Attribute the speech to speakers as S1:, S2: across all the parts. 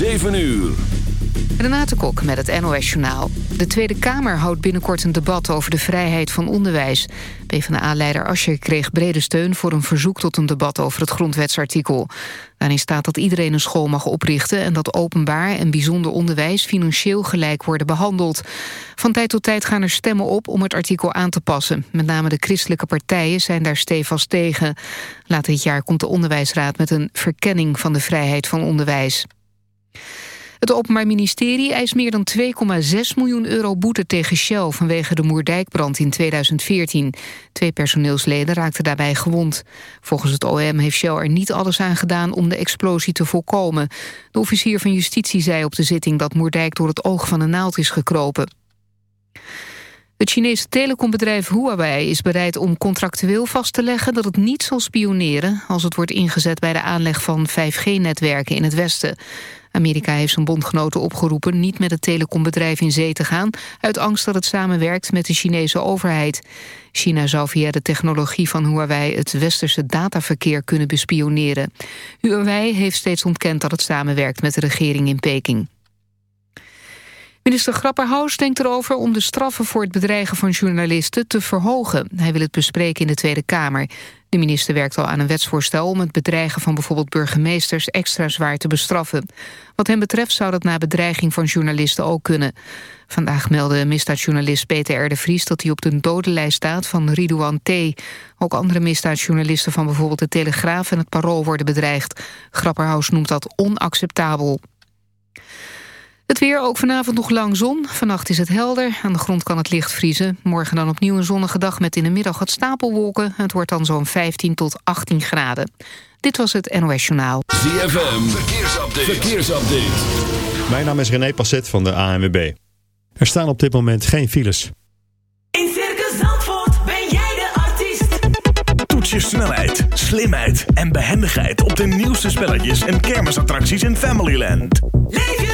S1: 7 uur.
S2: Renate Kok met het NOS Journaal. De Tweede Kamer houdt binnenkort een debat over de vrijheid van onderwijs. PvdA-leider Ascher kreeg brede steun voor een verzoek tot een debat over het grondwetsartikel. Daarin staat dat iedereen een school mag oprichten... en dat openbaar en bijzonder onderwijs financieel gelijk worden behandeld. Van tijd tot tijd gaan er stemmen op om het artikel aan te passen. Met name de christelijke partijen zijn daar stevast tegen. Later dit jaar komt de Onderwijsraad met een verkenning van de vrijheid van onderwijs. Het Openbaar Ministerie eist meer dan 2,6 miljoen euro boete tegen Shell... vanwege de Moerdijkbrand in 2014. Twee personeelsleden raakten daarbij gewond. Volgens het OM heeft Shell er niet alles aan gedaan om de explosie te voorkomen. De officier van justitie zei op de zitting dat Moerdijk door het oog van de naald is gekropen. Het Chinese telecombedrijf Huawei is bereid om contractueel vast te leggen dat het niet zal spioneren als het wordt ingezet bij de aanleg van 5G-netwerken in het Westen. Amerika heeft zijn bondgenoten opgeroepen niet met het telecombedrijf in zee te gaan... uit angst dat het samenwerkt met de Chinese overheid. China zou via de technologie van Huawei het westerse dataverkeer kunnen bespioneren. Huawei heeft steeds ontkend dat het samenwerkt met de regering in Peking. Minister Grapperhaus denkt erover om de straffen voor het bedreigen van journalisten te verhogen. Hij wil het bespreken in de Tweede Kamer. De minister werkt al aan een wetsvoorstel om het bedreigen van bijvoorbeeld burgemeesters extra zwaar te bestraffen. Wat hem betreft zou dat na bedreiging van journalisten ook kunnen. Vandaag meldde misdaadjournalist Peter R. de Vries dat hij op de dodenlijst staat van Ridouan T. Ook andere misdaadjournalisten van bijvoorbeeld de Telegraaf en het Parool worden bedreigd. Grapperhaus noemt dat onacceptabel. Het weer ook vanavond nog lang zon. Vannacht is het helder. Aan de grond kan het licht vriezen. Morgen dan opnieuw een zonnige dag met in de middag wat stapelwolken. Het wordt dan zo'n 15 tot 18 graden. Dit was het NOS Journaal.
S1: ZFM, verkeersupdate. verkeersupdate.
S3: Mijn naam is René Passet van de ANWB. Er staan op dit moment geen files.
S4: In Circus Zandvoort ben jij de artiest.
S5: Toets je snelheid, slimheid en behendigheid op de nieuwste spelletjes en kermisattracties in Familyland.
S4: Leef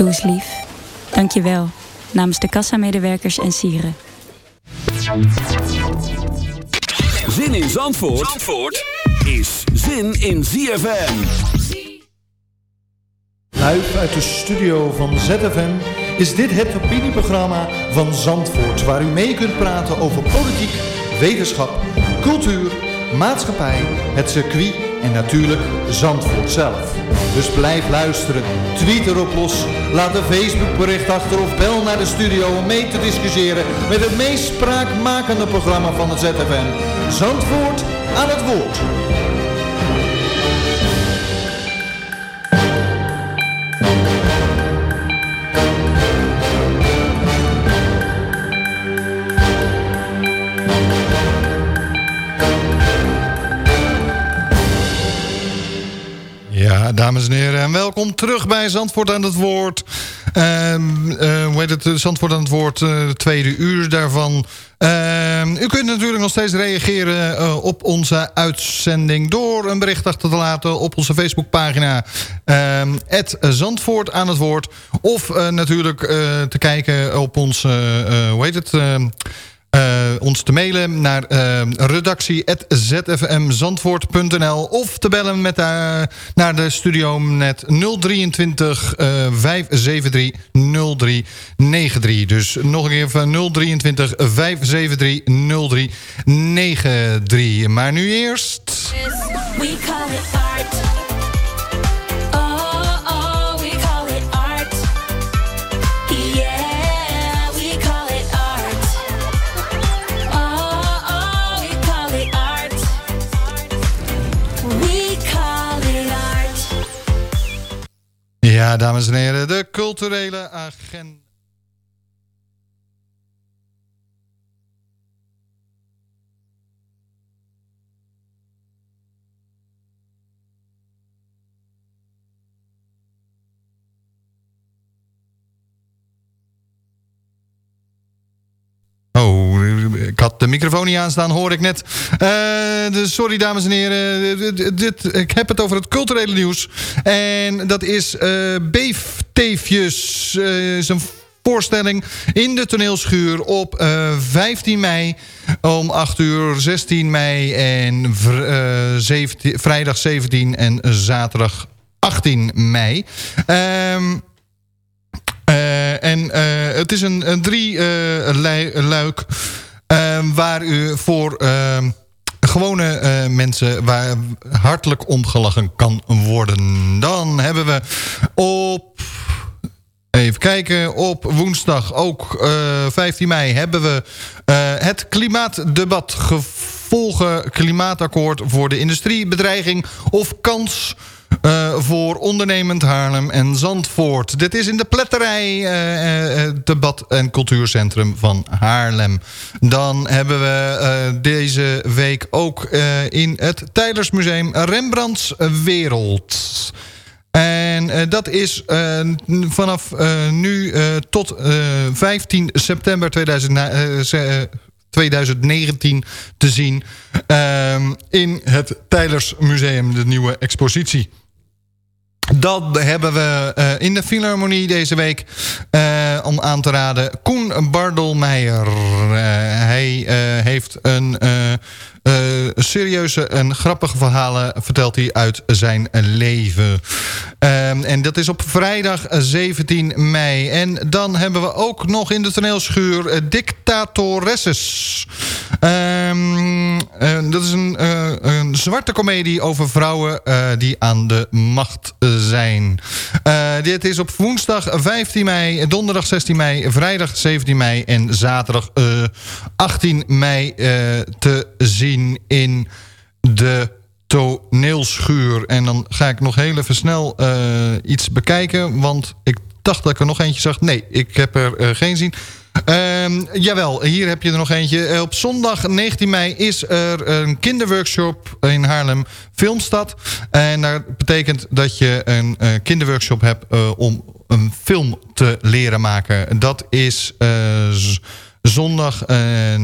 S6: Doe eens lief. Dank je wel. Namens de kassamedewerkers en sieren.
S1: Zin in Zandvoort, Zandvoort is zin in ZFM.
S7: Live uit de studio van ZFM is dit het opinieprogramma van Zandvoort... waar u mee kunt praten over politiek, wetenschap, cultuur, maatschappij, het circuit en natuurlijk Zandvoort zelf. Dus blijf luisteren, tweet erop los, laat een Facebookbericht achter of bel naar de studio om mee te discussiëren met het meest spraakmakende programma van het ZFM. Zandvoort aan het woord. Dames en heren, en welkom terug bij Zandvoort aan het Woord. Ehm eh, hoe heet het? Zandvoort aan het Woord, de tweede uur daarvan. Ehm, u kunt natuurlijk nog steeds reageren eh, op onze uitzending... door een bericht achter te laten op onze Facebookpagina... ehm het Zandvoort aan het Woord. Of natuurlijk te kijken op eh, hoe heet het... eh, ons te mailen naar uh, redactie.zfmzandvoort.nl of te bellen met, uh, naar de studio met 023 uh, 573 0393. Dus nog een keer van 023 573 0393. Maar nu eerst... Dames en heren, de culturele agenda. Oh, ik had de microfoon niet aanstaan, hoor ik net. Eh, dus sorry, dames en heren. Dit, dit- ik heb het over het culturele nieuws. En dat is eh Beefteefjes. eh, is een voorstelling in de toneelschuur op eh, 15 mei om 8 uur, 16 mei en vr- eh, 17 vrijdag 17 en zaterdag 18 mei. Ehm eh, en eh, het is een, een drie eh, lui- luik eh, waar u voor eh, gewone eh, mensen waar hartelijk omgelachen kan worden. Dan hebben we op... Even kijken, op woensdag ook eh, 15 mei hebben we eh, het klimaatdebat gevolgen klimaatakkoord voor de industriebedreiging of kans eh, voor ondernemend Haarlem en Zandvoort. Dit is in de pletterij eh, eh, debat- en cultuurcentrum van Haarlem. Dan hebben we deze week ook in het Tijlersmuseum Rembrandts Wereld. En dat is vanaf nu tot eh, 15 september 2000, na- eh, ze- eh, 2019 te zien... ehm, in het Tijlersmuseum, de nieuwe expositie. Dat hebben we eh, in de Philharmonie deze week eh, om aan te raden. Koen Bardelmeijer. Eh, hij heeft een serieuze en grappige verhalen vertelt hij uit zijn leven. Ehm, en dat is op vrijdag 17 mei. En dan hebben we ook nog in de toneelschuur eh, Dictatoresses. Ehm, eh, dat is een, eh, een zwarte komedie over vrouwen eh, die aan de macht zijn. Eh, dit is op woensdag 15 mei, donderdag 16 mei, vrijdag 17 mei en zaterdag eh, 18 mei eh, te zien in de toneelschuur. En dan ga ik nog heel even snel eh, iets bekijken, want ik dacht dat ik er nog eentje zag. Nee, ik heb er eh, geen zien. Ehm, jawel, hier heb je er nog eentje. Eh, op zondag 19 mei is er een kinderworkshop in Haarlem Filmstad. En dat betekent dat je een kinderworkshop hebt om een film te leren maken. Dat is zondag eh,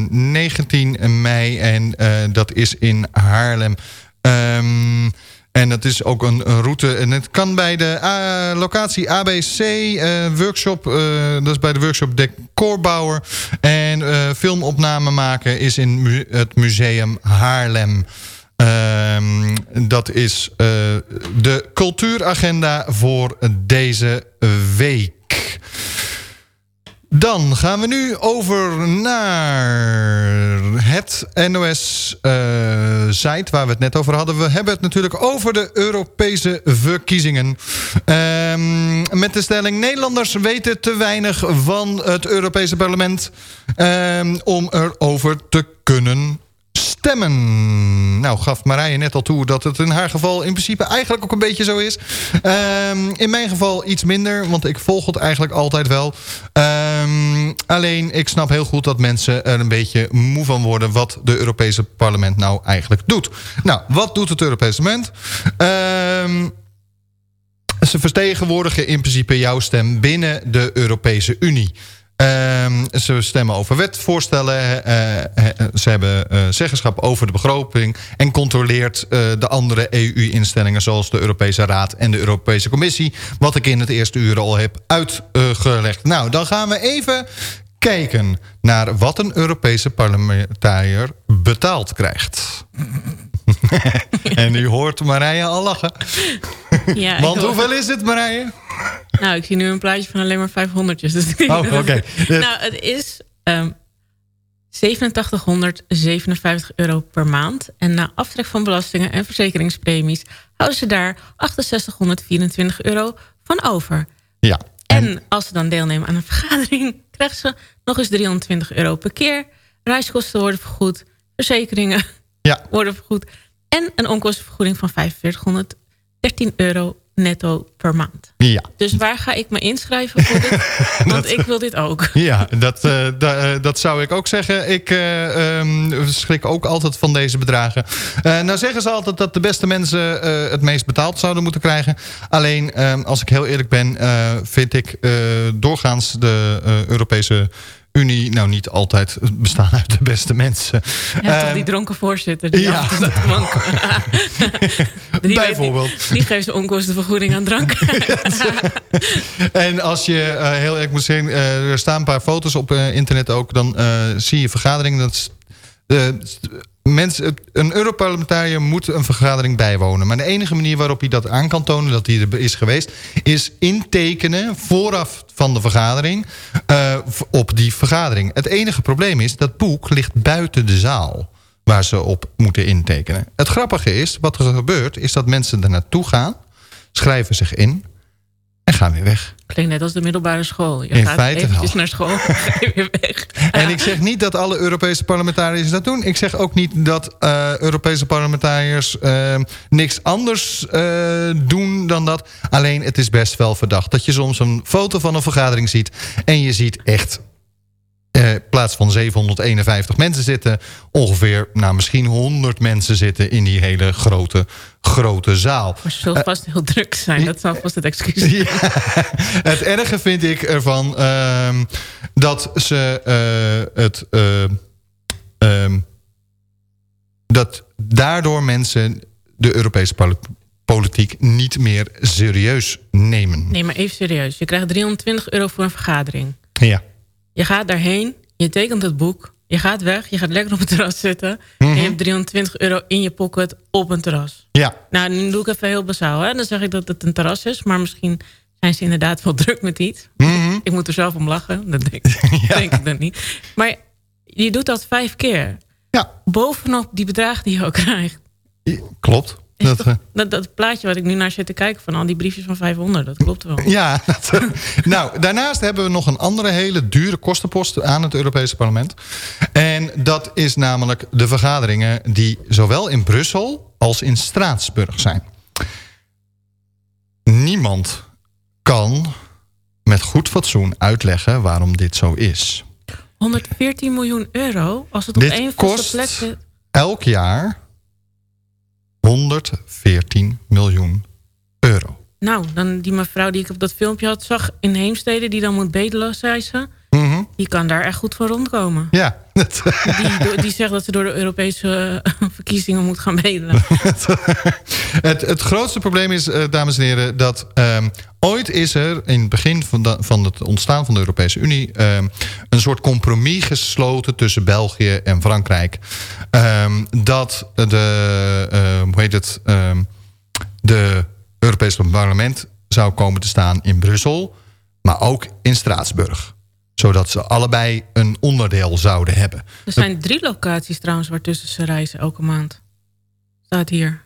S7: 19 mei en eh, dat is in Haarlem. Ehm, en dat is ook een, route. En het kan bij de eh, locatie ABC eh, workshop. eh, dat is bij de workshop Decorbouwer. En eh, filmopname maken is in het museum Haarlem. Ehm, dat is eh, de cultuuragenda voor deze week. Dan gaan we nu over naar het NOS-site waar we het net over hadden. We hebben het natuurlijk over de Europese verkiezingen. Ehm, met de stelling Nederlanders weten te weinig van het Europese parlement... ehm, om erover te kunnen stemmen. Nou, gaf Marije net al toe dat het in haar geval in principe eigenlijk ook een beetje zo is. Ehm, in mijn geval iets minder, want ik volg het eigenlijk altijd wel. Ehm, alleen, ik snap heel goed dat mensen er een beetje moe van worden... wat de Europese parlement nou eigenlijk doet. Nou, wat doet het Europese parlement? Ehm... ze vertegenwoordigen in principe jouw stem binnen de Europese Unie. Ehm, ze stemmen over wetvoorstellen. eh, eh, ze hebben eh, zeggenschap over de begroting. En controleert eh, de andere EU-instellingen zoals de Europese Raad en de Europese Commissie. Wat ik in het eerste uur al heb uitgelegd. Nou, dan gaan we even kijken naar wat een Europese parlementariër betaald krijgt. en u hoort Marije al lachen.
S8: Ja,
S7: Want hoeveel is het, Marije?
S8: Nou, ik zie nu een plaatje van alleen maar 500'tjes. Dus
S7: Oh, oké.
S8: Nou, het is ehm 8757 euro per maand. En na aftrek van belastingen en verzekeringspremies... houden ze daar 6824 euro van over.
S7: Ja.
S8: En als ze dan deelnemen aan een vergadering... krijgen ze nog eens 320 euro per keer. Reiskosten worden vergoed. Verzekeringen
S7: Ja.
S8: worden vergoed. En een onkostenvergoeding van 4513 euro netto per maand.
S7: Ja.
S8: Dus waar ga ik me inschrijven voor dit? Want ik wil dit ook.
S7: Ja, dat, eh, da- eh, dat zou ik ook zeggen. Ik eh, ehm, schrik ook altijd van deze bedragen. Nou zeggen ze altijd dat de beste mensen het meest betaald zouden moeten krijgen. Alleen, ehm, als ik heel eerlijk ben, vind ik doorgaans de Europese Unie... nou niet altijd bestaan uit de beste mensen.
S8: Ja, toch
S7: Ehm,
S8: die dronken voorzitter. Die
S7: ja.
S8: Die
S7: Bijvoorbeeld.
S8: niet- Die geeft zijn onkostenvergoeding aan drank.
S7: En als je eh, heel erg moet zien, eh, er staan een paar foto's op eh, internet ook, dan zie je vergaderingen. Dat mensen, een Europarlementariër moet een vergadering bijwonen. Maar de enige manier waarop hij dat aan kan tonen dat hij er is geweest, is intekenen vooraf van de vergadering eh, op die vergadering. Het enige probleem is dat boek ligt buiten de zaal waar ze op moeten intekenen. Het grappige is, wat er gebeurt, is dat mensen er naartoe gaan, schrijven zich in en gaan weer weg.
S8: Klinkt net als de middelbare school. Je
S7: In
S8: gaat
S7: feite
S8: eventjes
S7: wel.
S8: naar school en ga je weer weg.
S7: En ik zeg niet dat alle Europese parlementariërs dat doen. Ik zeg ook niet dat eh, Europese parlementariërs eh, niks anders eh, doen dan dat. Alleen het is best wel verdacht dat je soms een foto van een vergadering ziet... en je ziet echt eh, in plaats van 751 mensen zitten... ongeveer, nou misschien 100 mensen zitten in die hele grote, grote zaal.
S8: Maar ze zullen vast heel druk zijn. Dat zal vast het excuus zijn.
S7: Ja, het erge vind ik ervan ehm, dat ze eh, het. eh, ehm, dat daardoor mensen de Europese poli- politiek niet meer serieus nemen.
S8: Nee, maar even serieus. Je krijgt 320 euro voor een vergadering.
S7: Ja.
S8: Je gaat daarheen, je tekent het boek, je gaat weg, je gaat lekker op het terras zitten...
S7: Mhm.
S8: en je hebt 320 euro in je pocket op een terras.
S7: Ja.
S8: Nou, nu doe ik even heel basaal. Hè? Dan zeg ik dat het een terras is, maar misschien zijn ze inderdaad wel druk met iets.
S7: Mhm.
S8: Ik moet er zelf om lachen, dat denk, denk ik dan niet. Maar je doet dat vijf keer.
S7: Ja.
S8: Bovenop die bedragen die je ook krijgt.
S7: Klopt. Dat,
S8: Dat, dat plaatje wat ik nu naar zit te kijken van al die briefjes van 500, dat klopt wel.
S7: Ja, dat, nou, daarnaast hebben we nog een andere hele dure kostenpost aan het Europese parlement. En dat is namelijk de vergaderingen die zowel in Brussel als in Straatsburg zijn. Niemand kan met goed fatsoen uitleggen waarom dit zo is.
S8: 114 miljoen euro, als het op
S7: Dit
S8: één
S7: kost-
S8: vaste plek zit.
S7: Elk jaar 114 miljoen euro.
S8: Nou, dan die mevrouw die ik op dat filmpje had zag in Heemstede... die dan moet bedelen, zei ze... Die kan daar echt goed van rondkomen.
S7: Ja,
S8: Die, die zegt dat ze door de Europese eh, verkiezingen moet gaan bedelen.
S7: het, het grootste probleem is, eh, dames en heren, dat ehm, ooit is er in het begin van, de- van het ontstaan van de Europese Unie ehm, een soort compromis gesloten tussen België en Frankrijk. Ehm, dat de, ehm, hoe heet het, de Europese parlement zou komen te staan in Brussel, maar ook in Straatsburg. Zodat ze allebei een onderdeel zouden hebben.
S8: Er zijn drie locaties trouwens waartussen ze reizen elke maand. Staat hier.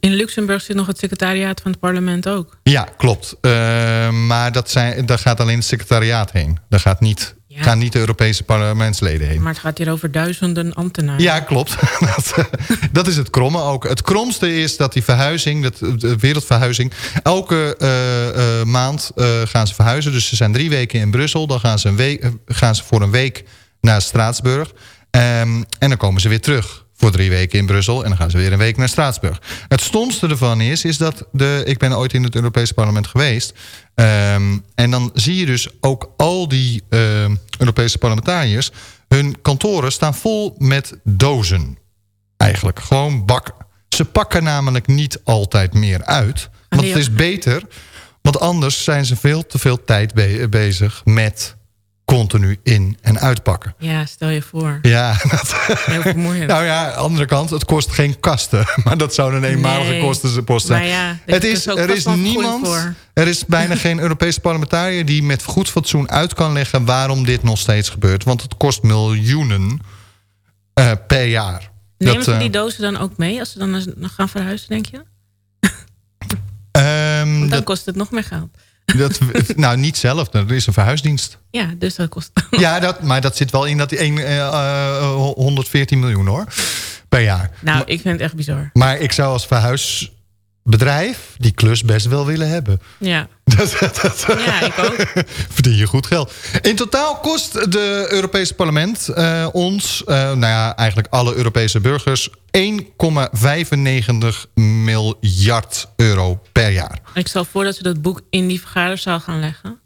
S8: In Luxemburg zit nog het secretariaat van het parlement ook.
S7: Ja, klopt. Eh, maar dat zijn, daar gaat alleen het secretariaat heen. Daar gaat niet,
S8: Ja.
S7: gaan niet de Europese parlementsleden heen.
S8: Maar het gaat hier over duizenden ambtenaren.
S7: Ja, klopt. dat, eh, dat is het kromme ook. Het kromste is dat die verhuizing, dat, de wereldverhuizing... elke eh, eh, maand eh, gaan ze verhuizen. Dus ze zijn drie weken in Brussel. Dan gaan ze, een week, eh, gaan ze voor een week naar Straatsburg. Ehm, en dan komen ze weer terug voor drie weken in Brussel... en dan gaan ze weer een week naar Straatsburg. Het stomste ervan is, is dat de, ik ben ooit in het Europese parlement geweest... ehm, en dan zie je dus ook al die ehm, Europese parlementariërs... hun kantoren staan vol met dozen. Eigenlijk, gewoon bak. Ze pakken namelijk niet altijd meer uit. Want het is beter, want anders zijn ze veel te veel tijd be- bezig... met continu in- en uitpakken.
S8: Ja, stel je voor.
S7: Ja,
S8: Heel vermoeiend.
S7: nou ja, andere kant, het kost geen kasten. Maar dat zou een eenmalige
S8: Nee.
S7: kostenpost zijn.
S8: Ja, er
S7: het
S8: is ook
S7: er is niemand, er is bijna geen Europese parlementariër... die met goed fatsoen uit kan leggen waarom dit nog steeds gebeurt. Want het kost miljoenen eh, per jaar.
S8: Nemen
S7: Dat,
S8: ze
S7: eh,
S8: die dozen dan ook mee als ze dan gaan verhuizen, denk je?
S7: ehm,
S8: dan
S7: dat,
S8: kost het nog meer geld.
S7: Dat, nou, niet zelf. Er is een verhuisdienst.
S8: Ja, dus dat kost...
S7: Ja, dat, maar dat zit wel in dat die één, eh, eh, 114 miljoen hoor. Per jaar.
S8: Nou, ik vind het echt bizar.
S7: Maar ik zou als verhuisbedrijf die klus best wel willen hebben.
S8: Ja.
S7: Dat, dat, dat-
S8: Ja, ik ook.
S7: Verdien je goed geld. In totaal kost de Europese parlement eh, ons, eh, nou ja, eigenlijk alle Europese burgers... 1,95 miljard euro per jaar.
S8: Ik stel voor dat ze dat boek in die vergaderzaal gaan leggen.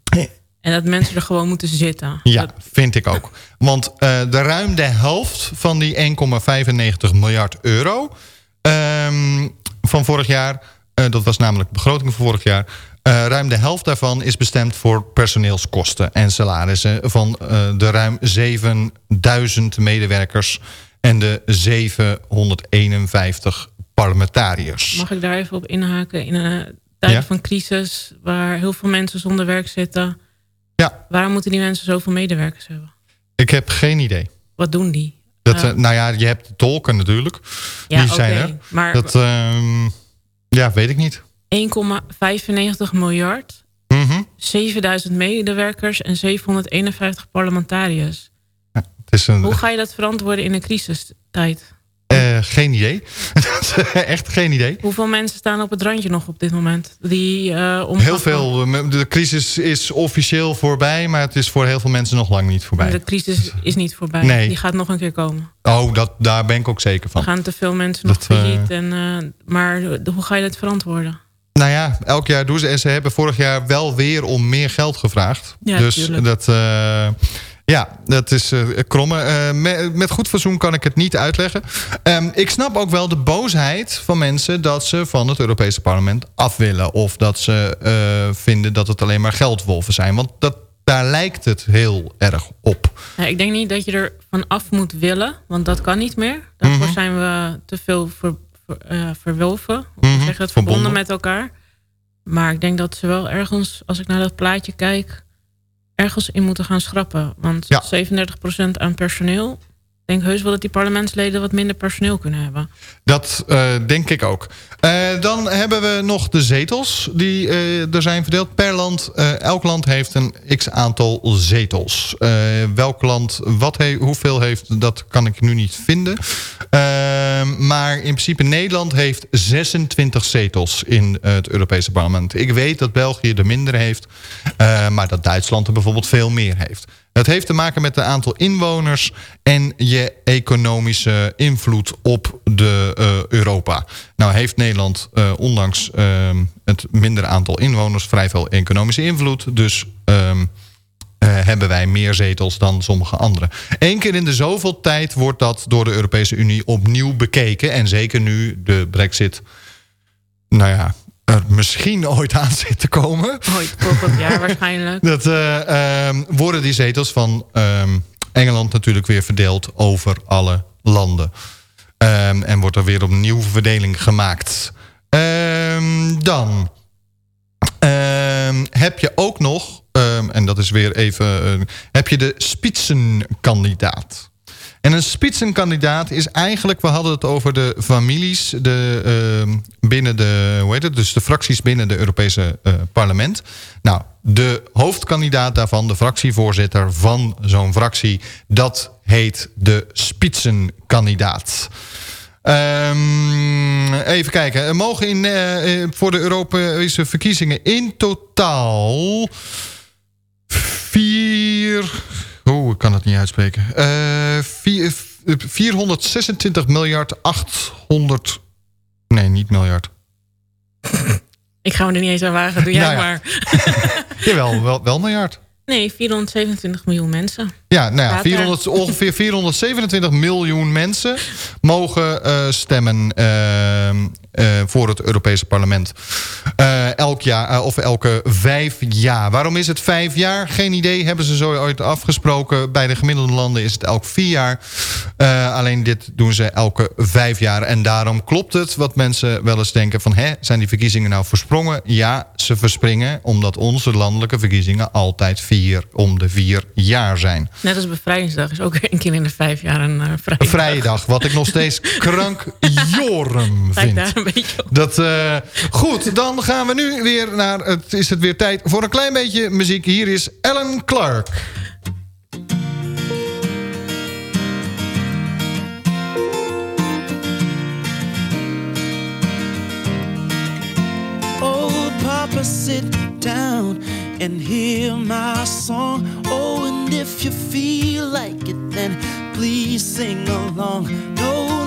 S8: En dat mensen er gewoon moeten zitten.
S7: Ja, vind ik ook. Want eh, de ruim de helft van die 1,95 miljard euro ehm, van vorig jaar... eh, dat was namelijk de begroting van vorig jaar... eh, ruim de helft daarvan is bestemd voor personeelskosten en salarissen... van eh, de ruim 7000 medewerkers en de 751 parlementariërs.
S8: Mag ik daar even op inhaken? In een tijd
S7: Ja.
S8: van crisis, waar heel veel mensen zonder werk zitten...
S7: Ja.
S8: waarom moeten die mensen zoveel medewerkers hebben?
S7: Ik heb geen idee.
S8: Wat doen die?
S7: Dat,
S8: Eh,
S7: nou ja, je hebt tolken natuurlijk.
S8: Ja,
S7: die zijn er.
S8: maar-
S7: dat, ehm, ja, weet ik niet.
S8: 1,95 miljard,
S7: Mhm.
S8: 7000 medewerkers en 751 parlementariërs.
S7: Het is een,
S8: Hoe ga je dat verantwoorden in een crisistijd?
S7: Eh, geen idee. Echt geen idee.
S8: Hoeveel mensen staan op het randje nog op dit moment? Die, eh om
S7: Heel veel. eh, De crisis is officieel voorbij, maar het is voor heel veel mensen nog lang niet voorbij.
S8: De crisis is niet voorbij.
S7: Nee.
S8: Die gaat nog een keer komen.
S7: Oh, dat, daar ben ik ook zeker
S8: Er
S7: van.
S8: gaan te veel mensen nog
S7: Dat,
S8: failliet. En, maar hoe ga je dat verantwoorden?
S7: Nou ja, elk jaar doen ze. En ze hebben vorig jaar wel weer om meer geld gevraagd.
S8: Ja,
S7: dus
S8: tuurlijk.
S7: dat, ja, dat is eh kromme. Eh, me- met goed fatsoen kan ik het niet uitleggen. Ehm, ik snap ook wel de boosheid van mensen... dat ze van het Europese parlement af willen. Of dat ze eh, vinden dat het alleen maar geldwolven zijn. Want dat, daar lijkt het heel erg op.
S8: Ja, ik denk niet dat je er van af moet willen. Want dat kan niet meer. Daarvoor
S7: Mhm.
S8: zijn we te veel ver, ver- verwolven.
S7: Mhm,
S8: zeg dat, verbonden
S7: verbonden.
S8: met elkaar. Maar ik denk dat ze wel ergens, als ik naar dat plaatje kijk... ergens in moeten gaan schrappen. Want 37% aan personeel... Ik denk heus wel dat die parlementsleden wat minder personeel kunnen hebben.
S7: Dat eh, denk ik ook. Eh, dan hebben we nog de zetels die eh, er zijn verdeeld per land. Eh, elk land heeft een x-aantal zetels. Welk land wat hoeveel heeft, dat kan ik nu niet vinden. Eh, maar in principe Nederland heeft 26 zetels in het Europese parlement. Ik weet dat België er minder heeft. maar dat Duitsland er bijvoorbeeld veel meer heeft. Het heeft te maken met het aantal inwoners en je economische invloed op de eh, Europa. Nou heeft Nederland eh, ondanks ehm, het minder aantal inwoners vrij veel economische invloed. Dus ehm, eh, hebben wij meer zetels dan sommige anderen. Eén keer in de zoveel tijd wordt dat door de Europese Unie opnieuw bekeken. En zeker nu de brexit, nou ja, er misschien ooit aan zit te komen.
S8: Ooit, volgend jaar waarschijnlijk.
S7: Dat eh, ehm, worden die zetels van Engeland natuurlijk weer verdeeld over alle landen. Ehm, en wordt er weer opnieuw verdeling gemaakt. Ehm, dan ehm, heb je ook nog, en dat is weer even, heb je de spitsenkandidaat. En een spitsenkandidaat is eigenlijk, we hadden het over de families de, ehm, binnen de, hoe heet het, dus de fracties binnen de Europese eh, parlement. Nou, de hoofdkandidaat daarvan, de fractievoorzitter van zo'n fractie, dat heet de spitsenkandidaat. Ehm, even kijken. Er mogen in, eh, eh, voor de Europese verkiezingen in totaal vier... Oh, ik kan het niet uitspreken. Eh, vier, 426 miljard 800... Nee, niet miljard.
S8: Ik ga me er niet eens aan wagen, doe jij
S7: Nou ja.
S8: maar.
S7: Jawel, wel, wel miljard.
S8: Nee, 427 miljoen mensen.
S7: Ja, nou ja,
S8: Water.
S7: 400, ongeveer 427 miljoen mensen mogen eh, stemmen eh, eh, voor het Europese parlement. Eh, elk jaar, eh, of elke vijf jaar. Waarom is het vijf jaar? Geen idee, hebben ze zo ooit afgesproken. Bij de gemiddelde landen is het elk vier jaar. Eh, alleen dit doen ze elke vijf jaar. En daarom klopt het wat mensen wel eens denken van... Hè, zijn die verkiezingen nou versprongen? Ja, ze verspringen omdat onze landelijke verkiezingen altijd vier om de vier jaar zijn.
S8: Net als bevrijdingsdag is ook één keer in de vijf jaar een uh, vrije,
S7: Een vrije dag, wat ik nog steeds krankjorum vind.
S8: Een beetje op.
S7: Dat, eh, goed, dan gaan we nu weer naar... Het is het weer tijd voor een klein beetje muziek. Hier is Ellen Clark.
S9: Oh, Papa, sit down and hear my song. Oh, and if you feel like it, then please sing along. No,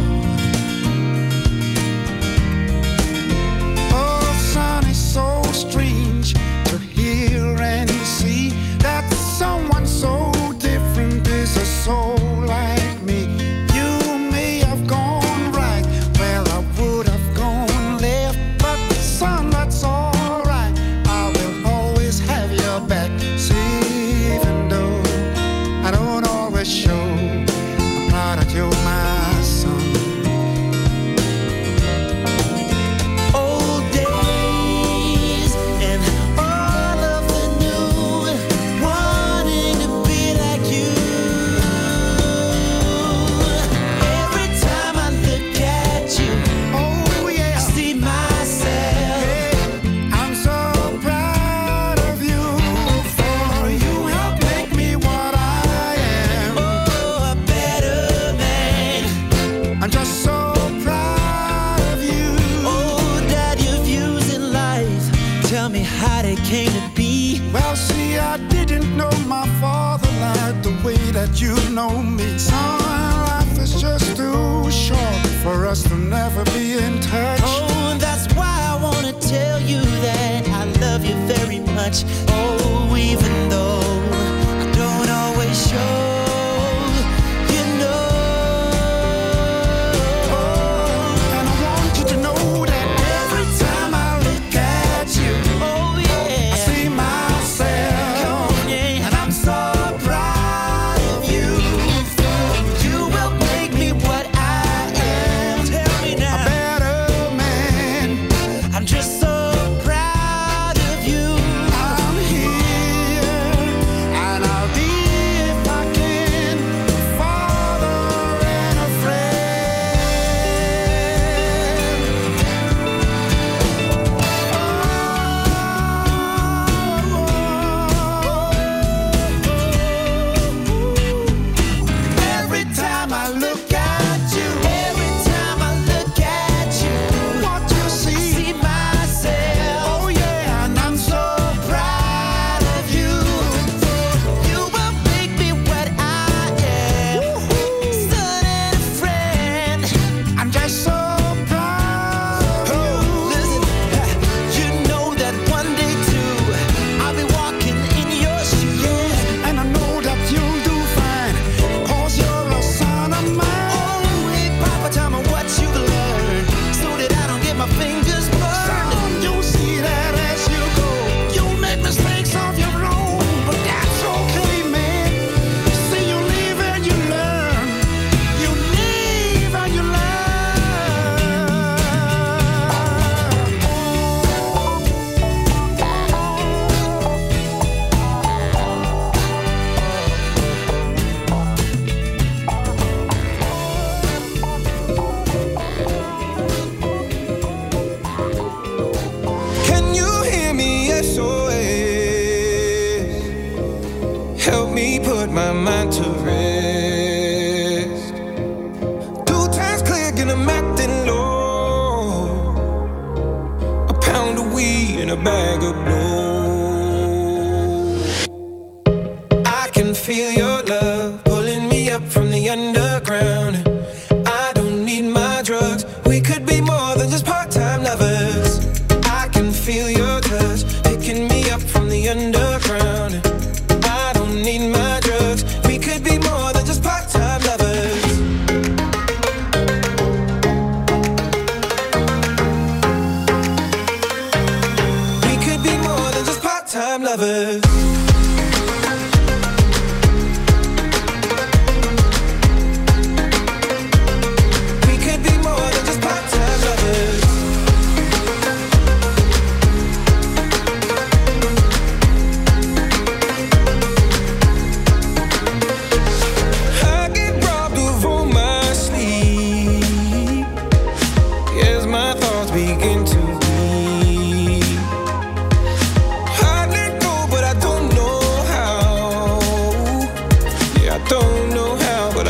S10: Is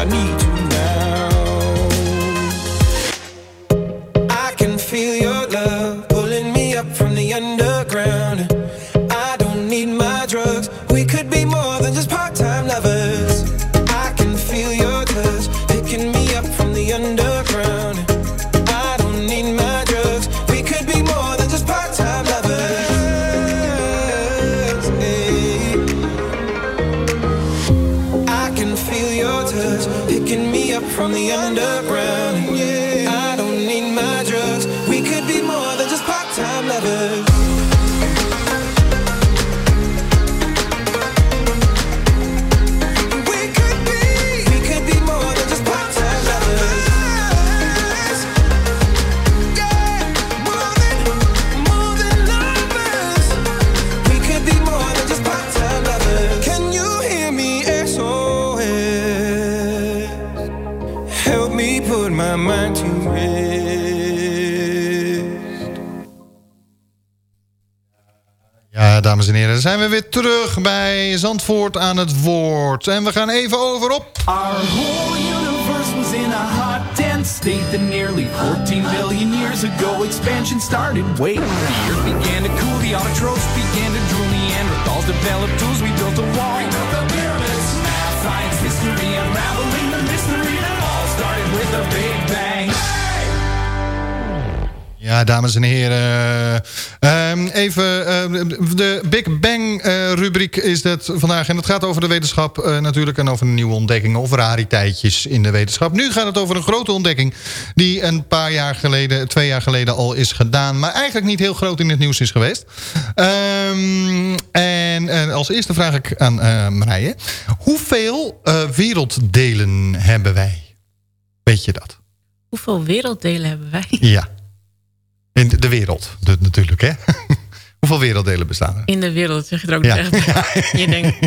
S10: I
S11: need
S7: zijn we weer terug bij Zandvoort aan het woord. En we gaan even over op...
S12: Our whole universe was in a hot, dense state that nearly 14 billion years ago expansion started. Wait, the earth began to cool, the autotrophs began to drool, Neanderthals developed tools, we built a wall. We built the pyramids, math, science, history, unraveling the mystery that all started with a big bang.
S7: Ja, dames en heren. Even eh, de Big Bang eh, rubriek is dat vandaag. En het gaat over de wetenschap eh, natuurlijk. En over nieuwe ontdekkingen of rariteitjes in de wetenschap. Nu gaat het over een grote ontdekking. Die een paar jaar geleden, twee jaar geleden al is gedaan. Maar eigenlijk niet heel groot in het nieuws is geweest. Ehm, en, als eerste vraag ik aan Marije. Hoeveel werelddelen hebben wij? Weet je dat?
S8: Hoeveel werelddelen hebben wij?
S7: Ja. In de, wereld, natuurlijk, hè? Hoeveel werelddelen bestaan er?
S8: In de wereld zeg je er ook
S7: Ja.
S8: niet echt. Je denkt,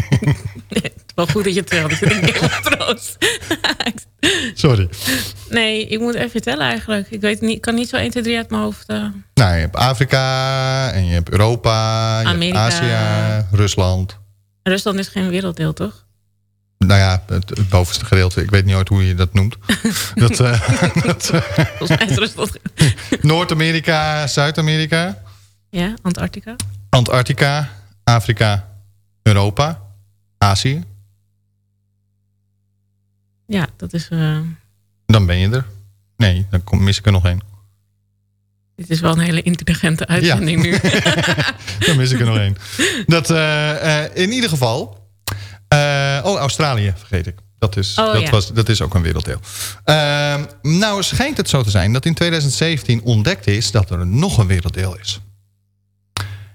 S8: het is wel goed dat je het telt. Ik.
S7: Sorry.
S8: Nee, ik moet even vertellen eigenlijk. Ik weet niet, ik kan niet zo 1, 2, 3 uit mijn hoofd. eh.
S7: Nou, je hebt Afrika en je hebt Europa, je
S8: Amerika.
S7: hebt Azië, Rusland.
S8: Rusland is geen werelddeel, toch?
S7: Nou ja, het, het bovenste gedeelte. Ik weet niet ooit hoe je dat noemt. dat, eh, dat,
S8: Volgens mij is Rusland...
S7: Noord-Amerika, Zuid-Amerika,
S8: Ja, Antarctica.
S7: Antarctica, Afrika, Europa, Azië.
S8: Ja, dat is... eh,
S7: Dan ben je er. Nee, dan kom, mis ik er nog één.
S8: dit is wel een hele intelligente uitzending nu.
S7: Dan mis ik er nog één. Dat, eh, eh, in ieder geval... oh, Australië vergeet ik. Dat is,
S8: Oh,
S7: dat,
S8: ja.
S7: was, dat is ook een werelddeel. Ehm, nou schijnt het zo te zijn dat in 2017 ontdekt is... dat er nog een werelddeel is.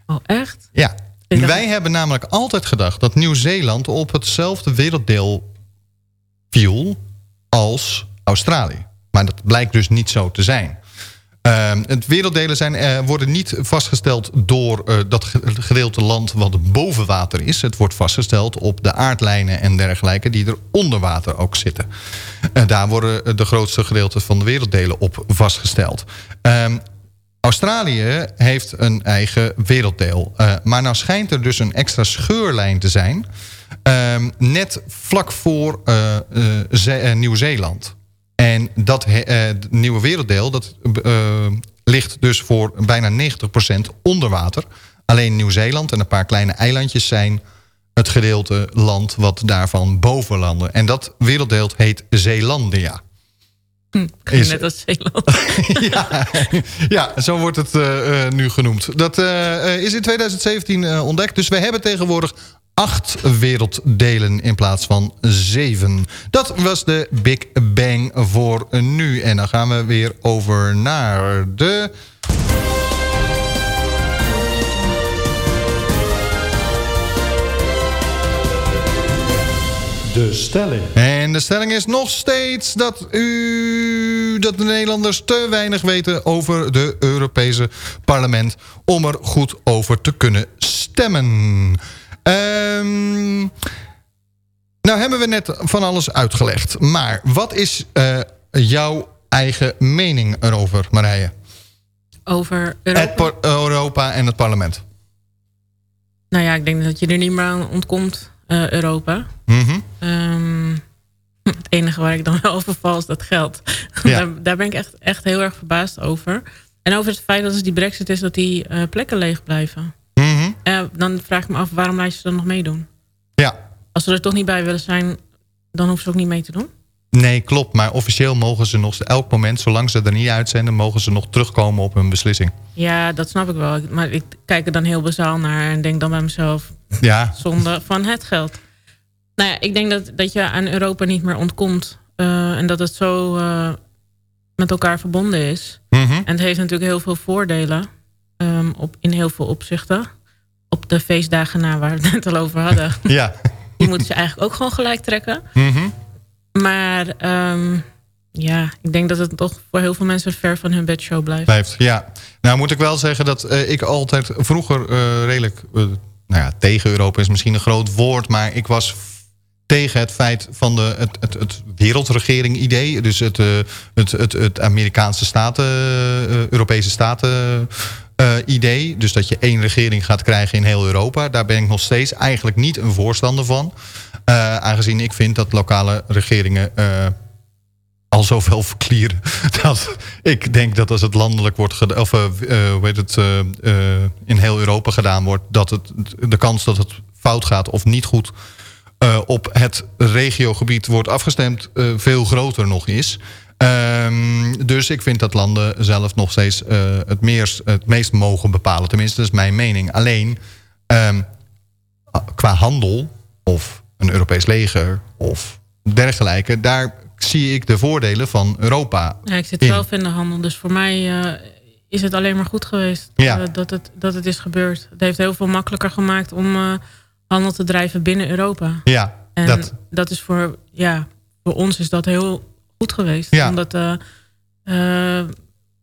S8: Oh, echt?
S7: Ja. Wij hebben namelijk altijd gedacht dat Nieuw-Zeeland op hetzelfde werelddeel viel als Australië. Maar dat blijkt dus niet zo te zijn. Ehm, het werelddelen zijn, eh, worden niet vastgesteld door eh, dat ge- gedeelte land wat boven water is. Het wordt vastgesteld op de aardlijnen en dergelijke die er onder water ook zitten. En daar worden eh, de grootste gedeeltes van de werelddelen op vastgesteld. Australië heeft een eigen werelddeel. Eh, maar nou schijnt er dus een extra scheurlijn te zijn. ehm, net vlak voor eh, eh, Ze- Nieuw-Zeeland. En dat nieuwe werelddeel dat, ligt dus voor bijna 90% onder water. Alleen Nieuw-Zeeland en een paar kleine eilandjes zijn het gedeelte land wat daarvan boven landen. En dat werelddeel heet Zeelandia.
S8: Hm,
S7: Is-
S8: net als Zeeland.
S7: ja, ja, zo wordt het eh, eh, nu genoemd. Dat eh, is in 2017 eh, ontdekt. Dus we hebben tegenwoordig acht werelddelen in plaats van zeven. Dat was de Big Bang voor nu. En dan gaan we weer over naar de...
S6: De stelling.
S7: En de stelling is nog steeds dat, u, dat de Nederlanders te weinig weten over de Europese parlement... om er goed over te kunnen stemmen. Ehm, nou hebben we net van alles uitgelegd. Maar wat is eh, jouw eigen mening erover, Marije?
S8: Over Europa.
S7: Het par- Europa en het parlement.
S8: Nou ja, ik denk dat je er niet meer aan ontkomt, eh, Europa.
S7: Mhm.
S8: Ehm, het enige waar ik dan wel over val is dat geld.
S7: Ja.
S8: daar, daar ben ik echt, echt heel erg verbaasd over. En over het feit dat als die brexit is, dat die eh, plekken leeg blijven.
S7: Mhm.
S8: Eh, dan vraag ik me af, waarom laat je ze dan nog meedoen?
S7: Ja.
S8: Als ze er toch niet bij willen zijn, dan hoeven ze ook niet mee te doen.
S7: Nee, klopt. Maar officieel mogen ze nog elk moment, zolang ze er niet uitzenden... mogen ze nog terugkomen op hun beslissing.
S8: Ja, dat snap ik wel. Maar ik kijk er dan heel bazaal naar en denk dan bij mezelf...
S7: Ja.
S8: zonde van het geld. Nou ja, ik denk dat, dat je aan Europa niet meer ontkomt. eh, en dat het zo eh, met elkaar verbonden is.
S7: Mhm.
S8: En het heeft natuurlijk heel veel voordelen. ehm, op, in heel veel opzichten. Op de feestdagen na waar we het net al over hadden.
S7: Ja.
S8: Die moeten ze eigenlijk ook gewoon gelijk trekken.
S7: Mhm.
S8: Maar em, ja, ik denk dat het toch voor heel veel mensen ver van hun bedshow blijft.
S7: Blijft, ja. Nou moet ik wel zeggen dat eh, ik altijd vroeger eh, redelijk... eh, nou ja, tegen Europa is misschien een groot woord... maar ik was tegen het feit van de, het, het, het wereldregering idee. Dus het, het, het, het Amerikaanse staten, Europese staten eh, idee. Dus dat je één regering gaat krijgen in heel Europa. Daar ben ik nog steeds eigenlijk niet een voorstander van. Eh, aangezien ik vind dat lokale regeringen... eh, al zoveel verklieren. Dat ik denk dat als het landelijk wordt of hoe heet het, in heel Europa gedaan wordt, dat het, de kans dat het fout gaat of niet goed op het regiogebied wordt afgestemd, veel groter nog is. Ehm, dus ik vind dat landen zelf nog steeds eh, het, meest, het meest mogen bepalen. Tenminste, dat is mijn mening. Alleen ehm, qua handel of een Europees leger of dergelijke... daar zie ik de voordelen van Europa
S8: Ja, ik zit
S7: in.
S8: zelf in de handel, dus voor mij eh, is het alleen maar goed geweest
S7: Ja.
S8: eh, dat, het, dat het is gebeurd. Het heeft heel veel makkelijker gemaakt om handel te drijven binnen Europa.
S7: Ja,
S8: En
S7: dat-
S8: dat, is voor, ja, voor ons is dat heel goed geweest.
S7: Ja.
S8: Omdat eh, eh,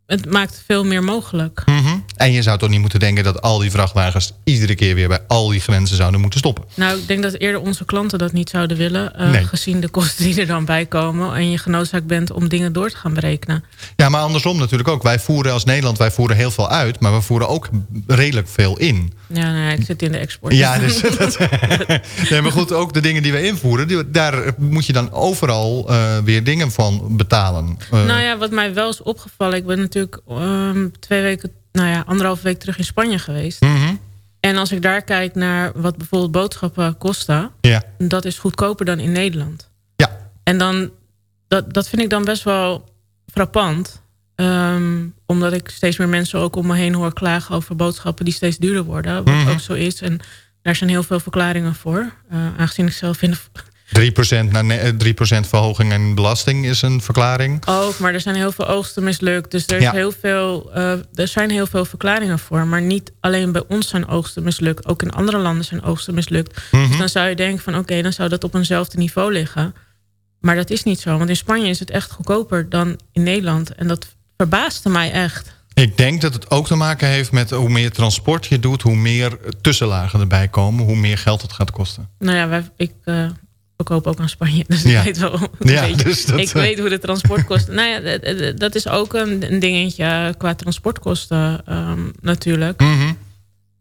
S8: het maakt veel meer mogelijk.
S7: Mhm. En je zou toch niet moeten denken dat al die vrachtwagens... iedere keer weer bij al die grenzen zouden moeten stoppen.
S8: Nou, ik denk dat eerder onze klanten dat niet zouden willen. eh,
S7: Nee.
S8: Gezien de kosten die er dan bij komen. En je genoodzaakt bent om dingen door te gaan berekenen.
S7: Ja, maar andersom natuurlijk ook. Wij voeren als Nederland wij voeren heel veel uit... maar we voeren ook redelijk veel in.
S8: Ja, nee, ik zit in de export.
S7: Ja, dus dat, nee, maar goed, ook de dingen die we invoeren... Die, daar moet je dan overal eh, weer dingen van betalen. Eh,
S8: Nou ja, wat mij wel is opgevallen. Ik ben natuurlijk ehm, twee weken, nou ja, anderhalve week terug in Spanje geweest.
S7: mhm.
S8: En als ik daar kijk naar wat bijvoorbeeld boodschappen kosten.
S7: Ja.
S8: Dat is goedkoper dan in Nederland.
S7: Ja.
S8: En dan, dat, dat vind ik dan best wel frappant. Ehm, omdat ik steeds meer mensen ook om me heen hoor klagen over boodschappen die steeds duurder worden. Wat
S7: Mhm.
S8: ook zo is. En daar zijn heel veel verklaringen voor. Eh, aangezien ik zelf in de
S7: 3% naar ne- eh, 3% verhoging en belasting is een verklaring.
S8: Ook, maar er zijn heel veel oogsten mislukt. Dus er, is
S7: Ja.
S8: heel veel, eh, er zijn heel veel verklaringen voor. Maar niet alleen bij ons zijn oogsten mislukt. Ook in andere landen zijn oogsten mislukt.
S7: Mhm.
S8: Dus dan zou je denken van oké, dan zou dat op eenzelfde niveau liggen. Maar dat is niet zo. Want in Spanje is het echt goedkoper dan in Nederland. En dat verbaasde mij echt.
S7: Ik denk dat het ook te maken heeft met hoe meer transport je doet... hoe meer tussenlagen erbij komen, hoe meer geld het gaat kosten.
S8: Nou ja, wij, ik eh, verkoop ook aan Spanje. Dus
S7: Ja.
S8: ik weet wel
S7: Ja, dus dat,
S8: ik
S7: eh,
S8: weet hoe de transportkosten... nou ja, dat is ook een, dingetje qua transportkosten ehm, natuurlijk.
S7: Mhm.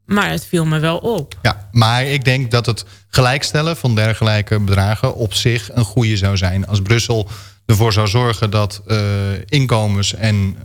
S8: Maar het viel me wel op.
S7: Ja, maar ik denk dat het gelijkstellen van dergelijke bedragen op zich een goede zou zijn. Als Brussel ervoor zou zorgen dat eh, inkomens en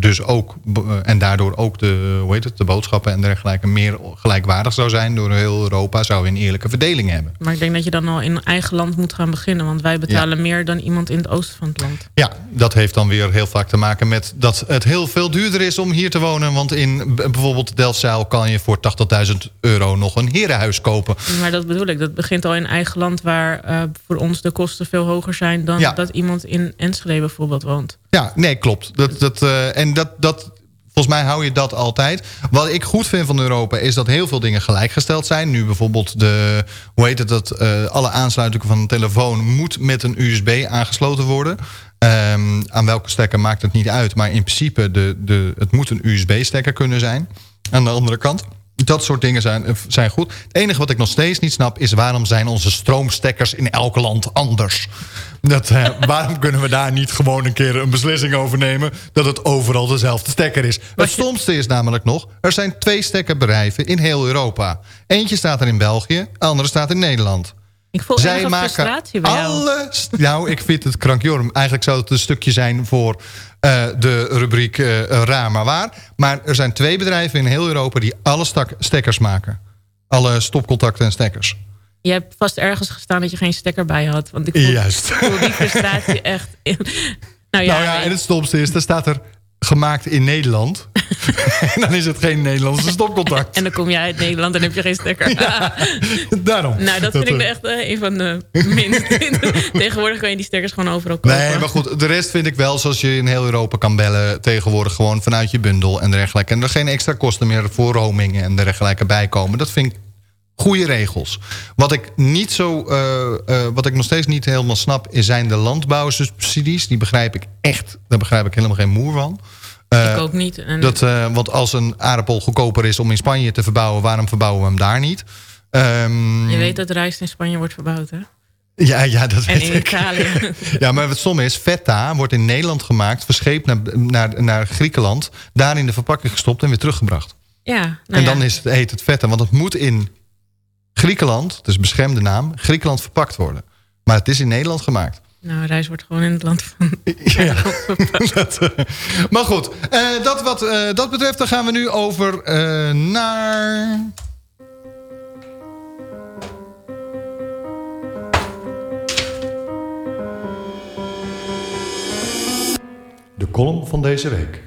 S7: dus ook, eh, en daardoor ook de, hoe heet het, de boodschappen en dergelijke meer gelijkwaardig zou zijn door heel Europa, zou je een eerlijke verdeling hebben.
S8: Maar ik denk dat je dan al in eigen land moet gaan beginnen. Want wij betalen meer dan iemand in het oosten van het land.
S7: Ja, dat heeft dan weer heel vaak te maken met dat het heel veel duurder is om hier te wonen. Want in bijvoorbeeld Delfzijl kan je voor 80.000 euro nog een herenhuis kopen.
S8: Maar dat bedoel ik. Dat begint al in eigen land waar eh, voor ons de kosten veel hoger zijn... dan
S7: Ja.
S8: dat iemand in Enschede bijvoorbeeld woont.
S7: Ja, nee, klopt. Dat, dat, eh, en dat, dat, volgens mij hou je dat altijd. Wat ik goed vind van Europa is dat heel veel dingen gelijkgesteld zijn. Nu bijvoorbeeld de, hoe heet het, dat eh, alle aansluitingen van een telefoon moet met een USB aangesloten worden. Ehm, aan welke stekker maakt het niet uit. Maar in principe, de, de, het moet een USB-stekker kunnen zijn. Aan de andere kant. Dat soort dingen zijn, eh, zijn goed. Het enige wat ik nog steeds niet snap is... waarom zijn onze stroomstekkers in elk land anders? Dat, eh, waarom kunnen we daar niet gewoon een keer een beslissing over nemen... dat het overal dezelfde stekker is? Het stomste is namelijk nog... er zijn twee stekkerbedrijven in heel Europa. Eentje staat er in België, de andere staat in Nederland.
S8: Ik voel enige frustratie bij jou.
S7: Nou, ik vind het krankjorm. Eigenlijk zou het een stukje zijn voor eh, de rubriek eh, Raar maar waar. Maar er zijn twee bedrijven in heel Europa... die alle stak- stekkers maken. Alle stopcontacten en stekkers.
S8: Je hebt vast ergens gestaan dat je geen stekker bij had. Want ik voel,
S7: Juist.
S8: ik voel die frustratie echt... in- nou ja,
S7: nou ja, en het stomste is, daar staat er gemaakt in Nederland. en dan is het geen Nederlandse stopcontact.
S8: en dan kom jij uit Nederland en heb je geen stekker.
S7: Daarom.
S8: nou, dat vind ik echt eh, een van de minst. Tegenwoordig kan je die stekkers gewoon overal kopen.
S7: Nee, maar goed, de rest vind ik wel zoals je in heel Europa kan bellen... tegenwoordig gewoon vanuit je bundel en dergelijke. En er geen extra kosten meer voor roamingen en dergelijke bijkomen. Dat vind ik goede regels. Wat ik niet zo, eh, eh, wat ik nog steeds niet helemaal snap... is zijn de landbouwsubsidies. Die begrijp ik echt, daar begrijp ik helemaal geen moer van. Eh,
S8: Ik ook niet. En
S7: Dat, want als een aardappel goedkoper is om in Spanje te verbouwen... waarom verbouwen we hem daar niet? Ehm,
S8: je weet dat rijst in Spanje wordt verbouwd, hè?
S7: ja, ja, dat
S8: En
S7: weet
S8: in
S7: ik.
S8: Italië.
S7: Ja, maar wat stom is, feta wordt in Nederland gemaakt... verscheept naar, naar, naar Griekenland... daar in de verpakking gestopt en weer teruggebracht.
S8: Ja, nou
S7: en dan
S8: ja.
S7: is het, heet het feta, want het moet in Griekenland... dus beschermde naam, Griekenland verpakt worden. Maar het is in Nederland gemaakt.
S8: Nou, rijst wordt gewoon in het land van...
S7: Ja, dat, maar goed, eh, dat wat eh, dat betreft... dan gaan we nu over eh, naar...
S6: De column van deze week.